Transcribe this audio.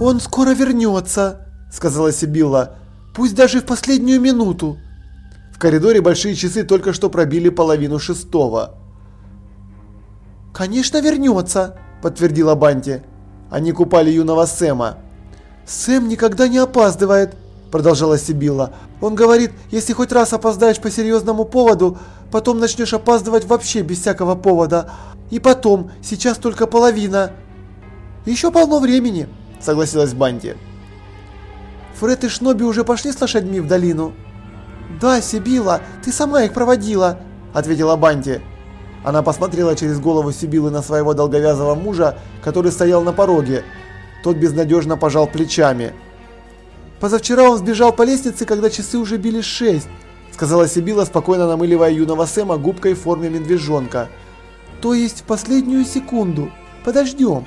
«Он скоро вернется», – сказала Сибилла. «Пусть даже в последнюю минуту». В коридоре большие часы только что пробили половину шестого. «Конечно вернется», – подтвердила Банти. Они купали юного Сэма. «Сэм никогда не опаздывает», – продолжала Сибилла. «Он говорит, если хоть раз опоздаешь по серьезному поводу, потом начнешь опаздывать вообще без всякого повода. И потом, сейчас только половина». «Еще полно времени», – согласилась Банти. «Фред и Шноби уже пошли с лошадьми в долину?» «Да, Сибила, ты сама их проводила», – ответила Банти. Она посмотрела через голову Сибилы на своего долговязого мужа, который стоял на пороге. Тот безнадежно пожал плечами. «Позавчера он сбежал по лестнице, когда часы уже били шесть», сказала Сибила, спокойно намыливая юного Сэма губкой в форме медвежонка. «То есть в последнюю секунду. Подождем».